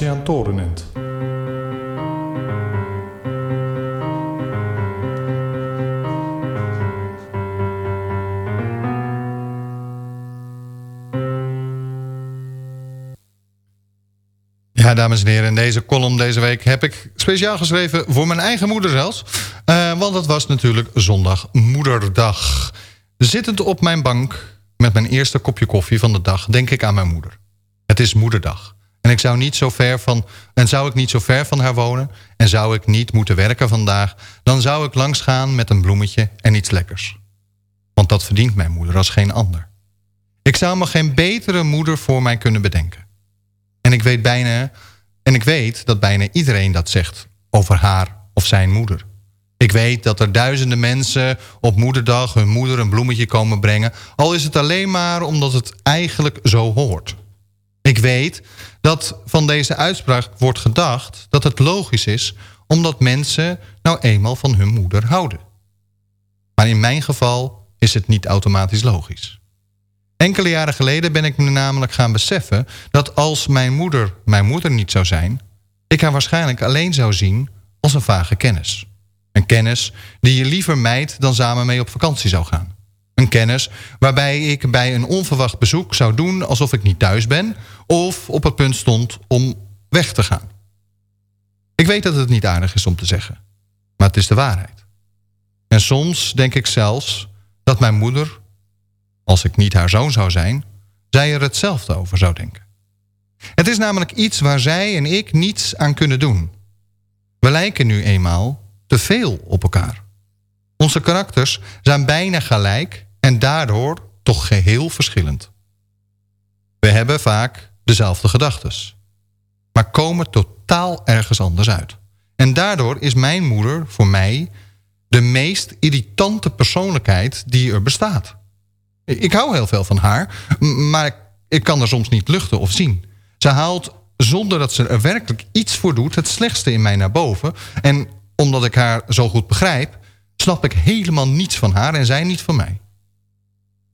S6: Met Bastiaan Torenent.
S7: Ja, dames en heren, deze column deze week heb ik speciaal geschreven voor mijn eigen moeder zelfs. Eh, want het was natuurlijk zondag moederdag. Zittend op mijn bank met mijn eerste kopje koffie van de dag denk ik aan mijn moeder. Het is moederdag. En ik zou niet zo ver van en zou ik niet zo ver van haar wonen en zou ik niet moeten werken vandaag, dan zou ik langs gaan met een bloemetje en iets lekkers. Want dat verdient mijn moeder als geen ander. Ik zou me geen betere moeder voor mij kunnen bedenken. En ik weet bijna, en ik weet dat bijna iedereen dat zegt over haar of zijn moeder. Ik weet dat er duizenden mensen op moederdag hun moeder een bloemetje komen brengen, al is het alleen maar omdat het eigenlijk zo hoort. Ik weet dat van deze uitspraak wordt gedacht dat het logisch is omdat mensen nou eenmaal van hun moeder houden. Maar in mijn geval is het niet automatisch logisch. Enkele jaren geleden ben ik me namelijk gaan beseffen... dat als mijn moeder mijn moeder niet zou zijn... ik haar waarschijnlijk alleen zou zien als een vage kennis. Een kennis die je liever mijdt dan samen mee op vakantie zou gaan. Een kennis waarbij ik bij een onverwacht bezoek zou doen... alsof ik niet thuis ben... of op het punt stond om weg te gaan. Ik weet dat het niet aardig is om te zeggen. Maar het is de waarheid. En soms denk ik zelfs dat mijn moeder als ik niet haar zoon zou zijn... zij er hetzelfde over zou denken. Het is namelijk iets waar zij en ik niets aan kunnen doen. We lijken nu eenmaal te veel op elkaar. Onze karakters zijn bijna gelijk en daardoor toch geheel verschillend. We hebben vaak dezelfde gedachtes, maar komen totaal ergens anders uit. En daardoor is mijn moeder voor mij de meest irritante persoonlijkheid die er bestaat. Ik hou heel veel van haar, maar ik kan er soms niet luchten of zien. Ze haalt, zonder dat ze er werkelijk iets voor doet... het slechtste in mij naar boven. En omdat ik haar zo goed begrijp... snap ik helemaal niets van haar en zij niet van mij.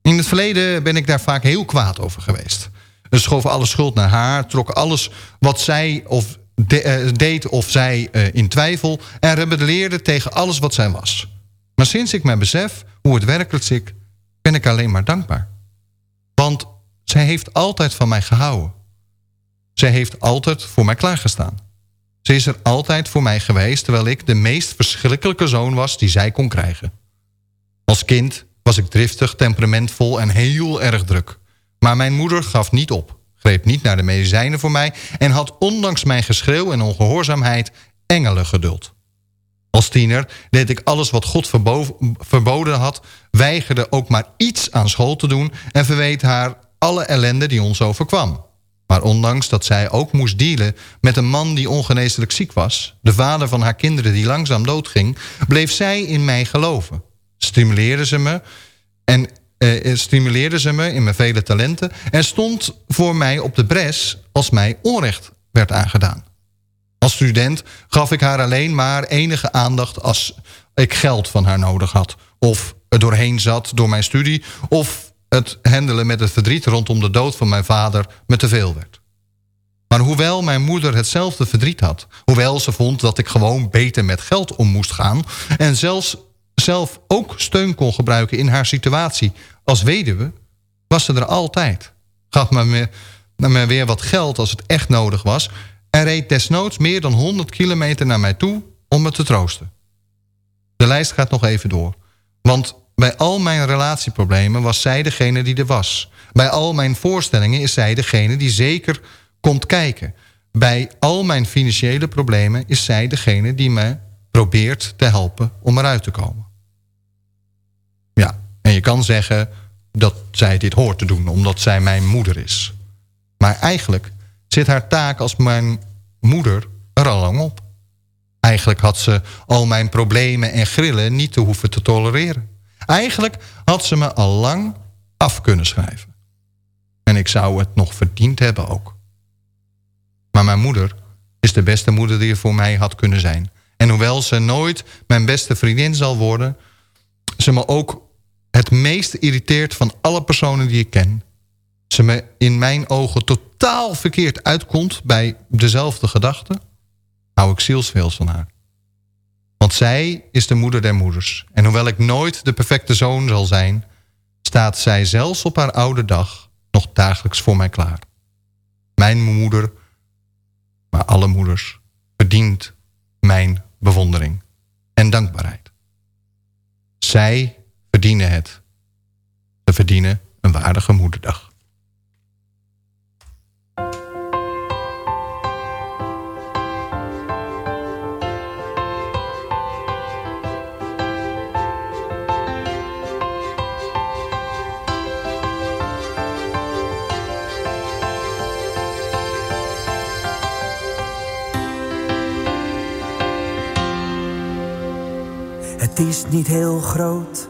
S7: In het verleden ben ik daar vaak heel kwaad over geweest. We schoven alle schuld naar haar, trok alles wat zij of de, uh, deed of zij uh, in twijfel... en rebelleerde tegen alles wat zij was. Maar sinds ik mij besef hoe het werkelijk zit... ben ik alleen maar dankbaar. Want zij heeft altijd van mij gehouden. Zij heeft altijd voor mij klaargestaan. Ze is er altijd voor mij geweest... terwijl ik de meest verschrikkelijke zoon was die zij kon krijgen. Als kind was ik driftig, temperamentvol en heel erg druk. Maar mijn moeder gaf niet op, greep niet naar de medicijnen voor mij... en had ondanks mijn geschreeuw en ongehoorzaamheid engelen geduld. Als tiener deed ik alles wat God verboden had... weigerde ook maar iets aan school te doen... en verweet haar alle ellende die ons overkwam. Maar ondanks dat zij ook moest dealen met een man die ongeneeslijk ziek was... de vader van haar kinderen die langzaam doodging... bleef zij in mij geloven. Stimuleerde ze me en eh, stimuleerde ze me in mijn vele talenten... en stond voor mij op de bres als mij onrecht werd aangedaan. Als student gaf ik haar alleen maar enige aandacht... als ik geld van haar nodig had... of er doorheen zat door mijn studie... of het handelen met het verdriet rondom de dood van mijn vader me te veel werd. Maar hoewel mijn moeder hetzelfde verdriet had... hoewel ze vond dat ik gewoon beter met geld om moest gaan... en zelfs zelf ook steun kon gebruiken in haar situatie als weduwe... was ze er altijd. Gaf me, me weer wat geld als het echt nodig was... en reed desnoods meer dan 100 kilometer naar mij toe om me te troosten. De lijst gaat nog even door. Want bij al mijn relatieproblemen was zij degene die er was. Bij al mijn voorstellingen is zij degene die zeker komt kijken. Bij al mijn financiële problemen is zij degene die me probeert te helpen om eruit te komen. En je kan zeggen dat zij dit hoort te doen omdat zij mijn moeder is. Maar eigenlijk zit haar taak als mijn moeder er al lang op. Eigenlijk had ze al mijn problemen en grillen niet te hoeven te tolereren. Eigenlijk had ze me al lang af kunnen schrijven. En ik zou het nog verdiend hebben ook. Maar mijn moeder is de beste moeder die er voor mij had kunnen zijn. En hoewel ze nooit mijn beste vriendin zal worden... ze me ook het meest irriteert van alle personen die ik ken... ze me in mijn ogen totaal verkeerd uitkomt bij dezelfde gedachten... hou ik zielsveels van haar. Want zij is de moeder der moeders. En hoewel ik nooit de perfecte zoon zal zijn... staat zij zelfs op haar oude dag nog dagelijks voor mij klaar. Mijn moeder, maar alle moeders, verdient mijn bewondering en dankbaarheid. Zij verdienen het. Ze verdienen een waardige moederdag.
S9: Het is niet heel groot,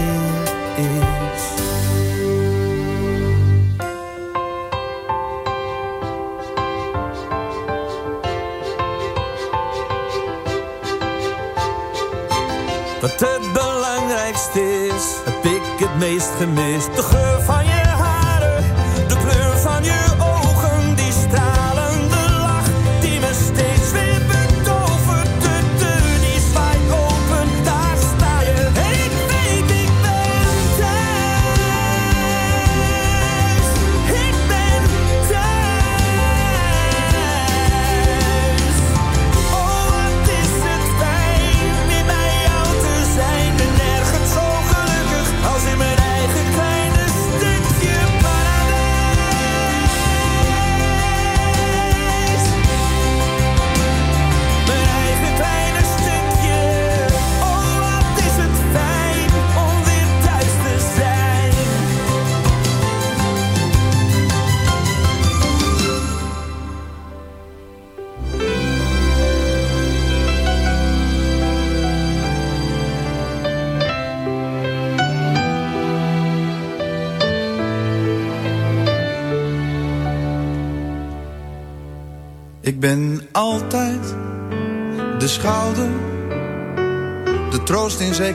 S9: meest gemist. De geur van je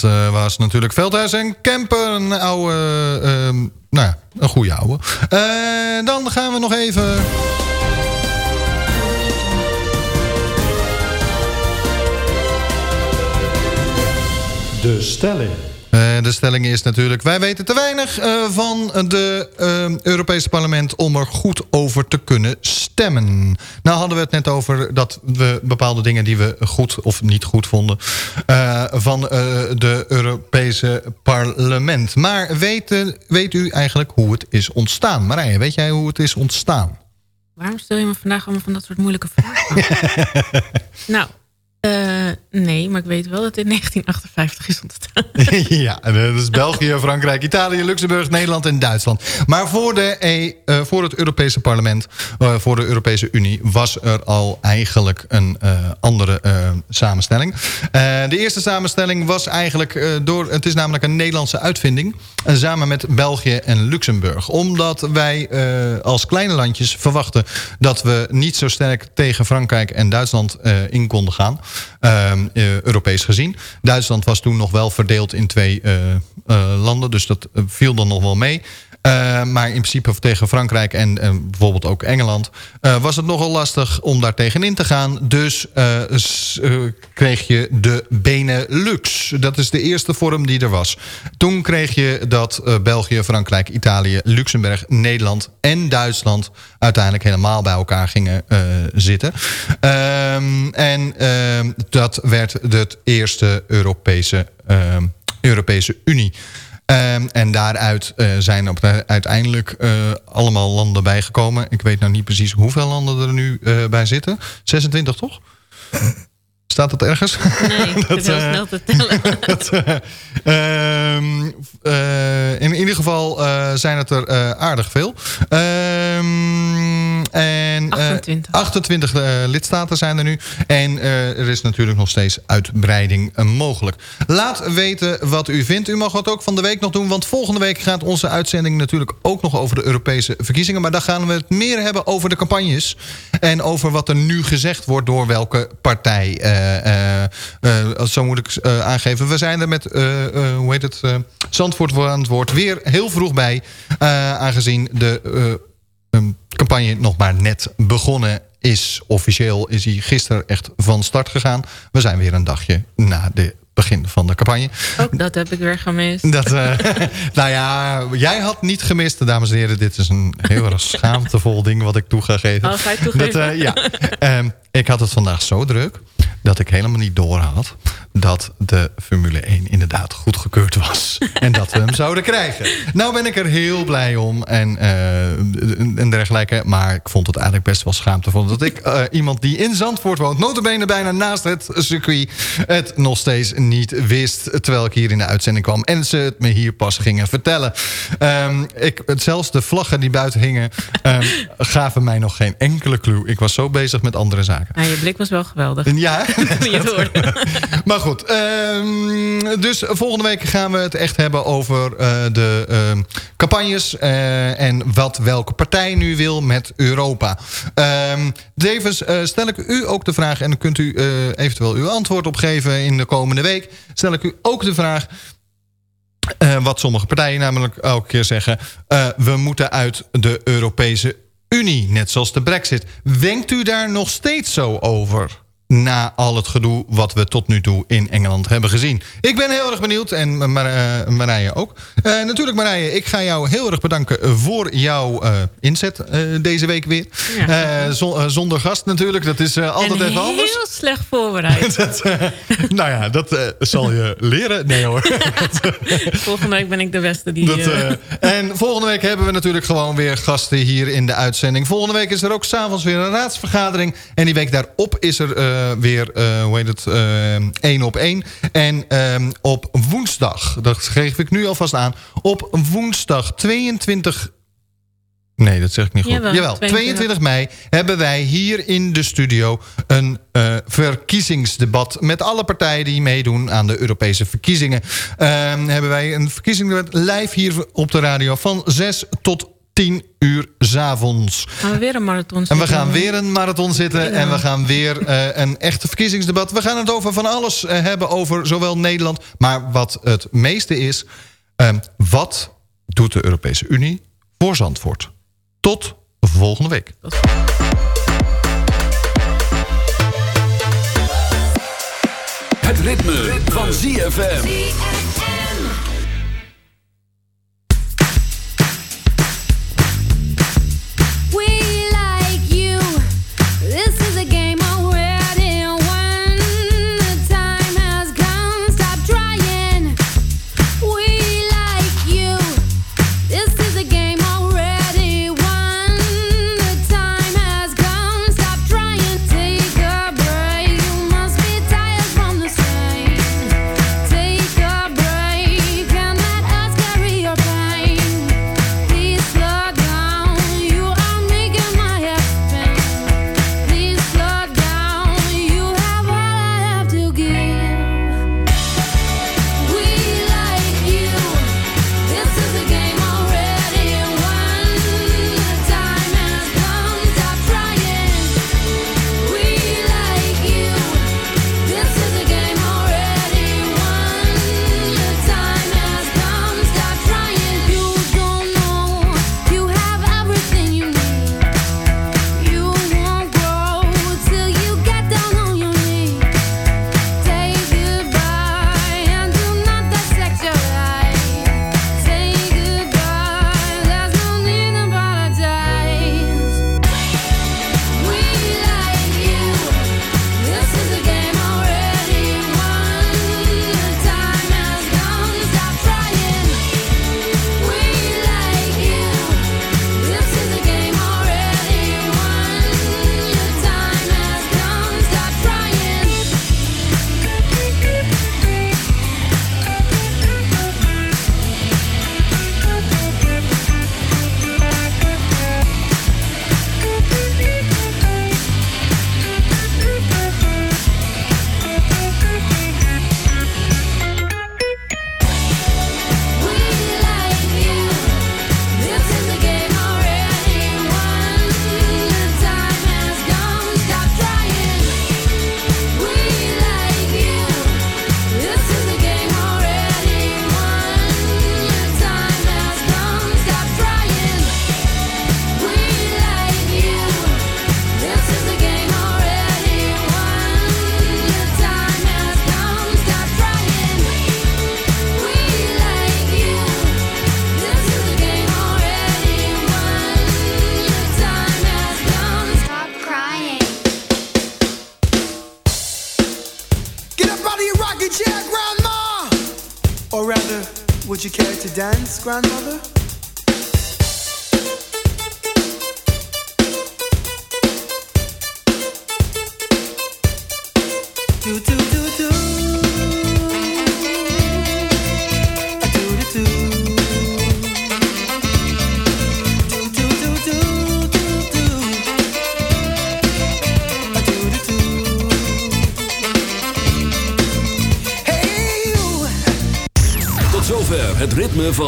S7: Die laatste was natuurlijk Veldhuis en Kemper. Een oude, ehm, nou ja, een goede oude. Eh, dan gaan we nog even...
S6: De stelling.
S7: Eh, de stelling is natuurlijk... wij weten te weinig eh, van het Europese parlement... om er goed over te kunnen stemmen. Nou hadden we het net over dat we bepaalde dingen... die we goed of niet goed vonden... eh, van eh, de Europese parlement. Maar weet, weet u eigenlijk hoe het is ontstaan? Marije, weet jij hoe het is ontstaan?
S8: Waarom stel je me vandaag allemaal van dat soort moeilijke vragen? nou, eh, nee, maar ik weet wel dat het in 1958 is ontstaan.
S7: ja, en, eh, dat is België, Frankrijk, Italië, Luxemburg, Nederland en Duitsland. Maar voor, de e, eh, voor het Europese parlement, voor de Europese Unie... was er al eigenlijk een andere samenstelling. De eerste samenstelling was eigenlijk door... het is namelijk een Nederlandse uitvinding... samen met België en Luxemburg. Omdat wij als kleine landjes verwachten... dat we niet zo sterk tegen Frankrijk en Duitsland in konden gaan... Ehm, eh, Europees gezien. Duitsland was toen nog wel verdeeld in twee eh, eh, landen. Dus dat viel dan nog wel mee. Eh, maar in principe tegen Frankrijk en, bijvoorbeeld ook Engeland... eh, was het nogal lastig om daar tegenin te gaan. Dus eh, kreeg je de Benelux. Dat is de eerste vorm die er was. Toen kreeg je dat België, Frankrijk, Italië, Luxemburg, Nederland en Duitsland... uiteindelijk helemaal bij elkaar gingen zitten. Ehm, en ehm, dat werd het eerste Europese, ehm, Europese Unie... Ehm, en daaruit eh, zijn op de- uiteindelijk eh, allemaal landen bijgekomen. Ik weet nou niet precies hoeveel landen er nu eh, bij zitten. 26 toch? Staat dat ergens?
S8: Nee, ik zit heel
S7: eh,
S8: snel te tellen.
S7: dat, eh, ehm, eh, in ieder geval zijn het er aardig veel. Ehm, en, eh,
S8: 28.
S7: 28 eh, lidstaten zijn er nu. En er is natuurlijk nog steeds uitbreiding mogelijk. Laat weten wat u vindt. U mag het ook van de week nog doen. Want volgende week gaat onze uitzending natuurlijk ook nog over de Europese verkiezingen. Maar dan gaan we het meer hebben over de campagnes. En over wat er nu gezegd wordt door welke partij. Eh, eh, eh, zo moet ik aangeven. We zijn er met, hoe heet het, Zandvoort aan weer heel vroeg bij. aangezien de campagne nog maar net begonnen is. Officieel is hij gisteren echt van start gegaan. We zijn weer een dagje na de begin van de campagne.
S8: Ook dat heb ik weer gemist.
S7: Dat, eh, nou ja, jij had niet gemist, dames en heren. Dit is een heel erg schaamtevol ding wat ik toe ga geven.
S8: Oh, ga je toegeven?
S7: Dat, eh, ja. Ehm, ik had het vandaag zo druk dat ik helemaal niet door had dat de Formule 1 inderdaad goedgekeurd was. en dat we hem zouden krijgen. Nou ben ik er heel blij om en, eh, en dergelijke. Maar ik vond het eigenlijk best wel schaamtevol... dat ik iemand die in Zandvoort woont... notabene bijna naast het circuit... het nog steeds niet wist... terwijl ik hier in de uitzending kwam... en ze het me hier pas gingen vertellen. Ehm, ik, zelfs de vlaggen die buiten hingen... ehm, gaven mij nog geen enkele clue. Ik was zo bezig met andere zaken.
S8: Ja, je blik was wel geweldig.
S7: Ja, maar goed, ehm, dus volgende week gaan we het echt hebben over eh, de campagnes... eh, en wat welke partij nu wil met Europa. Tevens eh, stel ik u ook de vraag... en dan kunt u eventueel uw antwoord op geven in de komende week... stel ik u ook de vraag... eh, wat sommige partijen namelijk elke keer zeggen... eh, we moeten uit de Europese Unie, net zoals de brexit. Wenkt u daar nog steeds zo over? Na al het gedoe wat we tot nu toe in Engeland hebben gezien. Ik ben heel erg benieuwd en Mar uh, Marije ook. Uh, natuurlijk Marije, ik ga jou heel erg bedanken voor jouw uh, inzet deze week weer. Ja. zonder gast natuurlijk, dat is altijd
S8: en
S7: even anders.
S8: heel slecht voorbereid.
S7: dat, nou ja, dat zal je leren. Nee hoor.
S8: volgende week ben ik de beste die...
S7: Dat, en volgende week hebben we natuurlijk gewoon weer gasten hier in de uitzending. Volgende week is er ook s'avonds weer een raadsvergadering. En die week daarop is er weer, uh, hoe heet het, uh, één op één. En um, op woensdag, dat geef ik nu alvast aan... op woensdag 22 Nee, dat zeg ik niet goed. Jawel, Jawel 22. 22 mei hebben wij hier in de studio een uh, verkiezingsdebat... met alle partijen die meedoen aan de Europese verkiezingen. Uh, hebben wij een verkiezingsdebat live hier op de radio van 6 tot 10 uur s'avonds.
S8: Gaan we weer een marathon
S7: zitten. En we gaan weer een marathon zitten. Ja. En we gaan weer uh, een echte verkiezingsdebat. We gaan het over van alles uh, hebben over zowel Nederland... maar wat het meeste is... Uh, wat doet de Europese Unie voor Zandvoort? Tot volgende week.
S4: Het ritme, ritme. van ZFM.